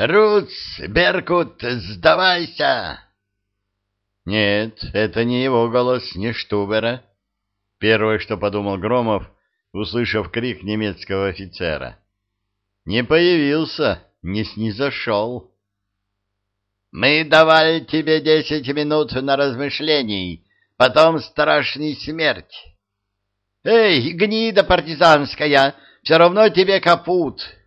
«Руц, Беркут, сдавайся!» Нет, это не его голос, не Штубера. Первое, что подумал Громов, услышав крик немецкого офицера. Не появился, не снизошел. «Мы давали тебе десять минут на размышлений, потом страшный смерть». «Эй, гнида партизанская, все равно тебе капут!»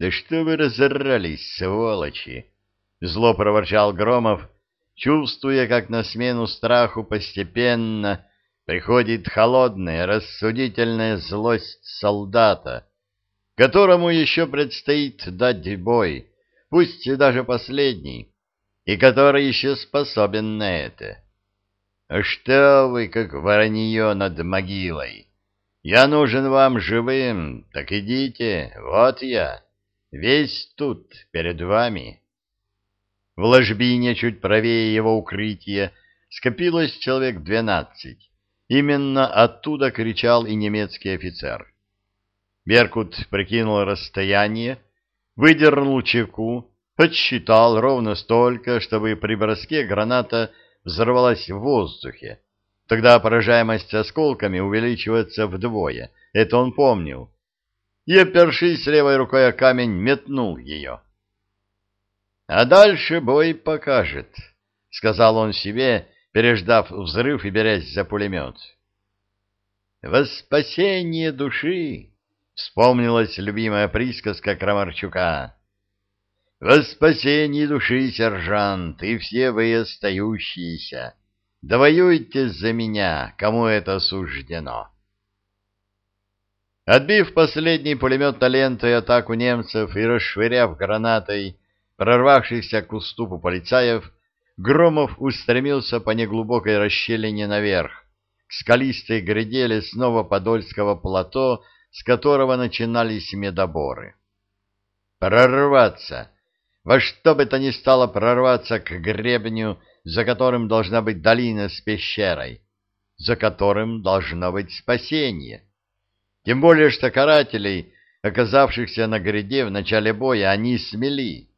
«Да что вы разорались, сволочи!» — зло проворчал Громов, — чувствуя, как на смену страху постепенно приходит холодная, рассудительная злость солдата, которому еще предстоит дать бой, пусть и даже последний, и который еще способен на это. А что вы, как воронье над могилой? Я нужен вам живым, так идите, вот я, весь тут, перед вами». В ложбине, чуть правее его укрытия, скопилось человек двенадцать. Именно оттуда кричал и немецкий офицер. Беркут прикинул расстояние, выдернул чеку, подсчитал ровно столько, чтобы при броске граната взорвалась в воздухе. Тогда поражаемость осколками увеличивается вдвое. Это он помнил. И, опершись левой рукой о камень, метнул ее. А дальше бой покажет, — сказал он себе, переждав взрыв и берясь за пулемет. «Во спасение души!» — вспомнилась любимая присказка Крамарчука. «Во спасение души, сержант, и все вы остающиеся! Довоюйте за меня, кому это суждено!» Отбив последний пулемет лентой атаку немцев и расшвыряв гранатой прорвавшихся к уступу полицаев, Громов устремился по неглубокой расщелине наверх, к скалистой гряде лесного подольского плато, с которого начинались медоборы. Прорваться! Во что бы то ни стало прорваться к гребню, за которым должна быть долина с пещерой, за которым должно быть спасение. Тем более, что карателей, оказавшихся на гряде в начале боя, они смели.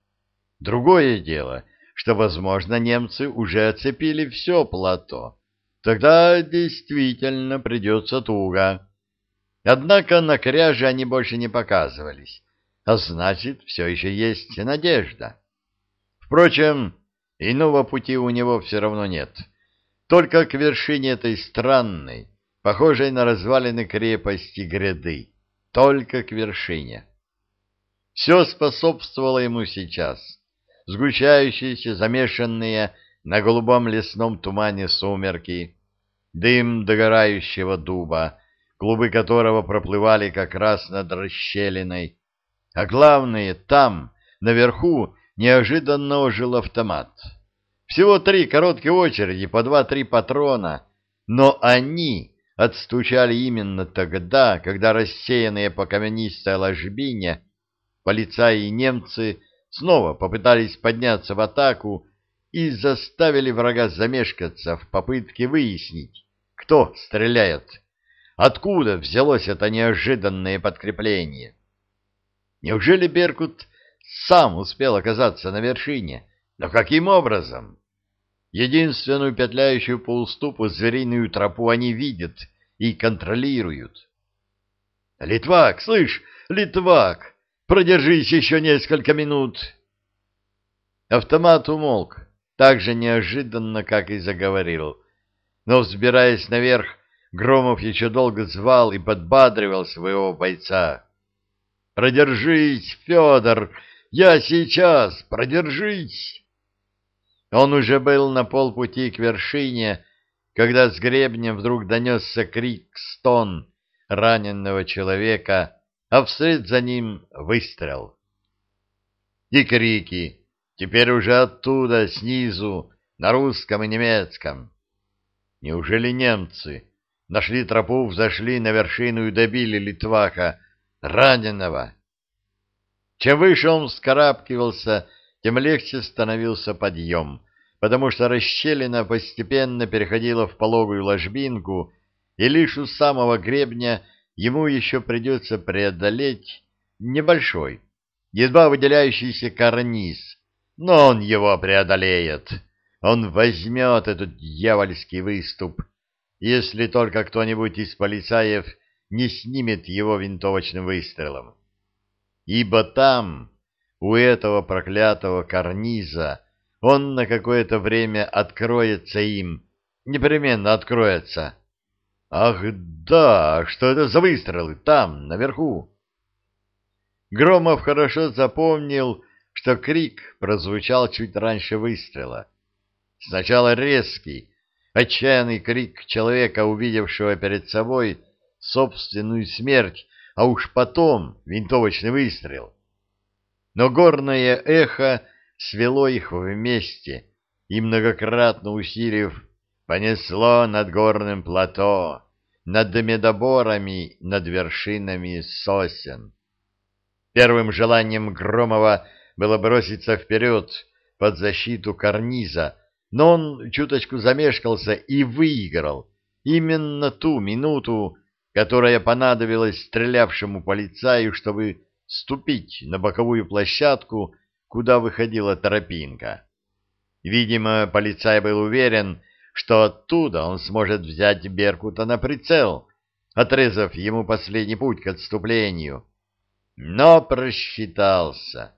Другое дело, что, возможно, немцы уже оцепили все плато. Тогда действительно придется туго. Однако на кряже они больше не показывались, а значит, все еще есть надежда. Впрочем, иного пути у него все равно нет. Только к вершине этой странной, похожей на развалины крепости гряды. Только к вершине. Все способствовало ему сейчас — сгущающиеся, замешанные на голубом лесном тумане сумерки, дым догорающего дуба, клубы которого проплывали как раз над расщелиной, а главное, там, наверху, неожиданно ожил автомат. Всего три короткие очереди по два-три патрона, но они отстучали именно тогда, когда рассеянные по каменистой ложбине полицаи и немцы снова попытались подняться в атаку и заставили врага замешкаться в попытке выяснить, кто стреляет, откуда взялось это неожиданное подкрепление. Неужели Беркут сам успел оказаться на вершине? Но каким образом? Единственную петляющую по уступу звериную тропу они видят и контролируют. «Литвак, слышь, Литвак, Продержись еще несколько минут. Автомат умолк, так же неожиданно, как и заговорил. Но, взбираясь наверх, Громов еще долго звал и подбадривал своего бойца. «Продержись, Федор! Я сейчас! Продержись!» Он уже был на полпути к вершине, когда с гребня вдруг донесся крик-стон раненного человека, а вслед за ним выстрел. И крики, теперь уже оттуда, снизу, на русском и немецком. Неужели немцы нашли тропу, взошли на вершину и добили Литваха, раненого? Чем выше он вскарабкивался, тем легче становился подъем, потому что расщелина постепенно переходила в пологую ложбинку, и лишь у самого гребня ему еще придется преодолеть небольшой, едва выделяющийся карниз, но он его преодолеет. Он возьмет этот дьявольский выступ, если только кто-нибудь из полицаев не снимет его винтовочным выстрелом. Ибо там, у этого проклятого карниза, он на какое-то время откроется им, непременно откроется. Ах да, что это за выстрелы там, наверху? Громов хорошо запомнил, что крик прозвучал чуть раньше выстрела. Сначала резкий, отчаянный крик человека, увидевшего перед собой собственную смерть, а уж потом винтовочный выстрел. Но горное эхо свело их вместе и, многократно усилив, понесло над горным плато, над медоборами, над вершинами сосен. Первым желанием Громова было броситься вперед под защиту карниза, но он чуточку замешкался и выиграл именно ту минуту, которая понадобилась стрелявшему полицаю, чтобы ступить на боковую площадку, куда выходила тропинка. Видимо, полицай был уверен, что оттуда он сможет взять Беркута на прицел, отрезав ему последний путь к отступлению но просчитался.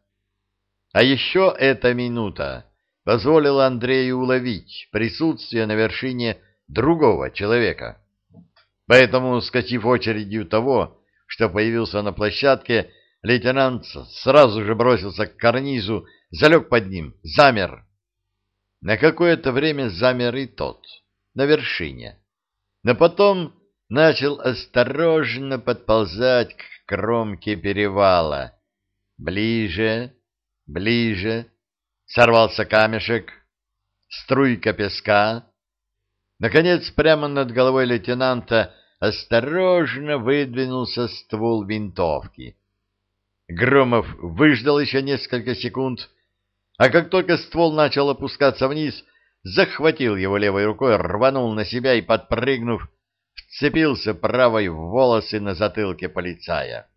А еще эта минута позволила Андрею уловить присутствие на вершине другого человека. Поэтому, скатив очередью того, что появился на площадке, лейтенант сразу же бросился к карнизу, залег под ним, замер. На какое-то время замер и тот, на вершине. Но потом начал осторожно подползать к кромке перевала. Ближе, ближе. Сорвался камешек, струйка песка. Наконец, прямо над головой лейтенанта осторожно выдвинулся ствол винтовки. Громов выждал еще несколько секунд, а как только ствол начал опускаться вниз, захватил его левой рукой, рванул на себя и, подпрыгнув, вцепился правой в волосы на затылке полицая.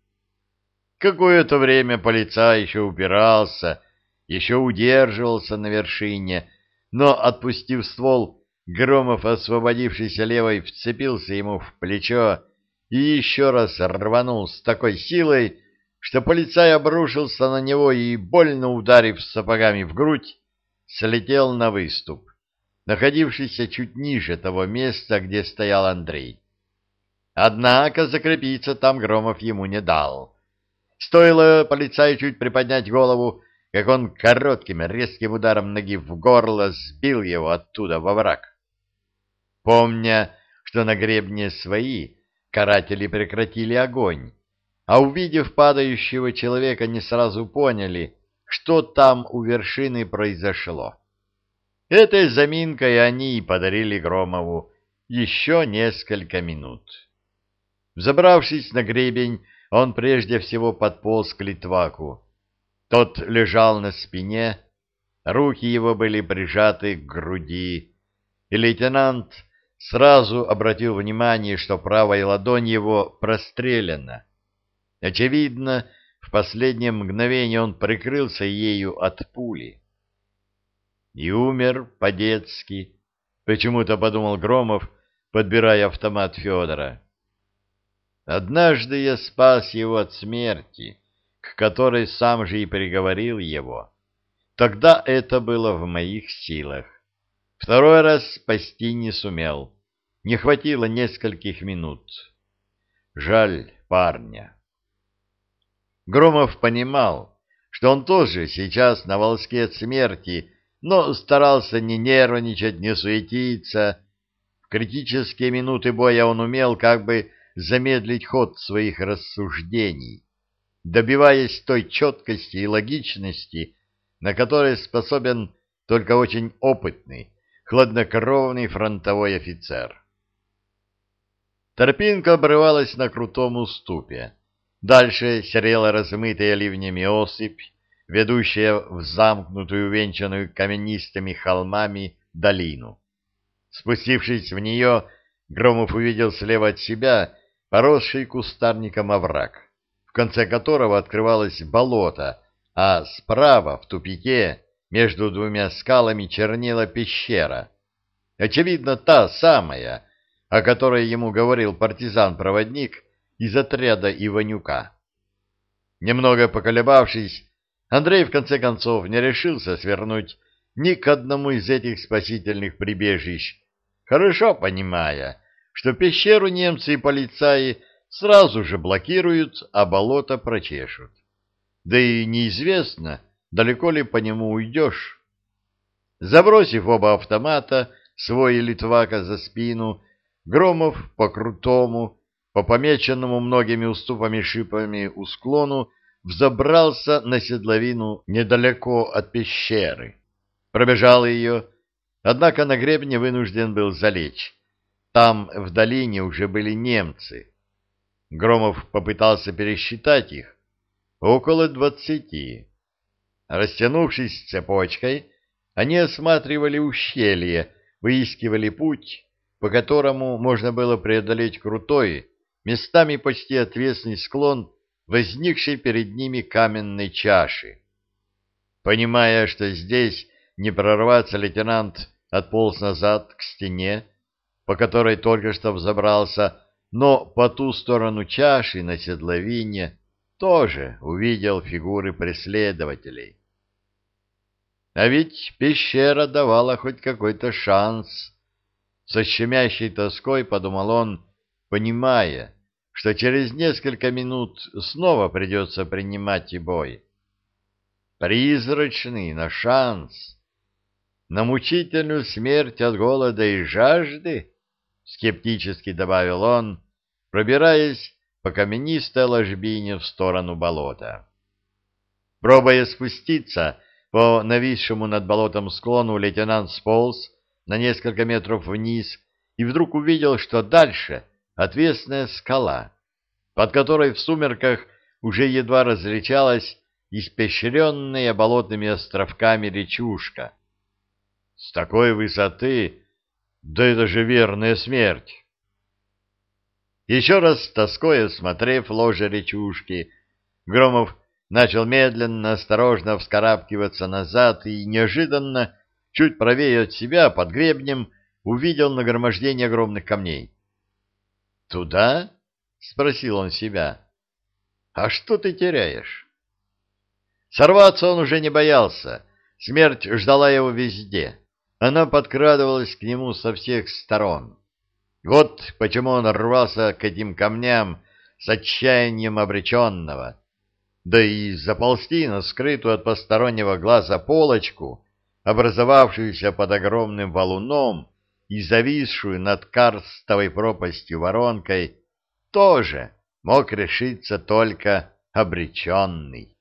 Какое-то время полицай еще упирался, еще удерживался на вершине, но, отпустив ствол, Громов, освободившийся левой, вцепился ему в плечо и еще раз рванул с такой силой, что полицай обрушился на него и, больно ударив сапогами в грудь, слетел на выступ находившийся чуть ниже того места, где стоял Андрей. Однако закрепиться там Громов ему не дал. Стоило полицаю чуть приподнять голову, как он коротким резким ударом ноги в горло сбил его оттуда во враг. Помня, что на гребне свои, каратели прекратили огонь, а увидев падающего человека, не сразу поняли, что там у вершины произошло. Этой заминкой они и подарили Громову еще несколько минут. Взобравшись на гребень, он прежде всего подполз к Литваку. Тот лежал на спине, руки его были прижаты к груди, и лейтенант сразу обратил внимание, что правая ладонь его прострелена. Очевидно, в последнее мгновение он прикрылся ею от пули и умер по-детски, почему-то подумал Громов, подбирая автомат Федора. Однажды я спас его от смерти, к которой сам же и приговорил его. Тогда это было в моих силах. Второй раз спасти не сумел. Не хватило нескольких минут. Жаль парня. Громов понимал, что он тоже сейчас на волоске от смерти, но старался не нервничать, не суетиться. В критические минуты боя он умел как бы замедлить ход своих рассуждений, добиваясь той четкости и логичности, на которой способен только очень опытный, хладнокровный фронтовой офицер. Торпинка обрывалась на крутом уступе. Дальше серела размытая ливнями осыпь, ведущая в замкнутую, венчанную каменистыми холмами долину. Спустившись в нее, Громов увидел слева от себя поросший кустарником овраг, в конце которого открывалось болото, а справа, в тупике, между двумя скалами чернела пещера. Очевидно, та самая, о которой ему говорил партизан-проводник из отряда Иванюка. Немного поколебавшись, Андрей в конце концов не решился свернуть ни к одному из этих спасительных прибежищ, хорошо понимая, что пещеру немцы и полицаи сразу же блокируют, а болото прочешут. Да и неизвестно, далеко ли по нему уйдешь. Забросив оба автомата, свой Литвака за спину, Громов по крутому, по помеченному многими уступами шипами у склону, взобрался на седловину недалеко от пещеры. Пробежал ее, однако на гребне вынужден был залечь. Там в долине уже были немцы. Громов попытался пересчитать их. Около двадцати. Растянувшись цепочкой, они осматривали ущелье, выискивали путь, по которому можно было преодолеть крутой, местами почти отвесный склон, возникшей перед ними каменной чаши. Понимая, что здесь не прорваться, лейтенант отполз назад к стене, по которой только что взобрался, но по ту сторону чаши на седловине тоже увидел фигуры преследователей. А ведь пещера давала хоть какой-то шанс. Со щемящей тоской подумал он, понимая, что через несколько минут снова придется принимать и бой. Призрачный, на шанс. На мучительную смерть от голода и жажды, скептически добавил он, пробираясь по каменистой ложбине в сторону болота. Пробуя спуститься по нависшему над болотом склону, лейтенант сполз на несколько метров вниз и вдруг увидел, что дальше отвесная скала, под которой в сумерках уже едва различалась испещренная болотными островками речушка. С такой высоты, да это же верная смерть! Еще раз тоской осмотрев ложе речушки, Громов начал медленно, осторожно вскарабкиваться назад и неожиданно, чуть правее от себя, под гребнем, увидел нагромождение огромных камней. «Туда?» — спросил он себя. «А что ты теряешь?» Сорваться он уже не боялся. Смерть ждала его везде. Она подкрадывалась к нему со всех сторон. Вот почему он рвался к этим камням с отчаянием обреченного. Да и заползти на скрытую от постороннего глаза полочку, образовавшуюся под огромным валуном и зависшую над карстовой пропастью воронкой, тоже мог решиться только обреченный.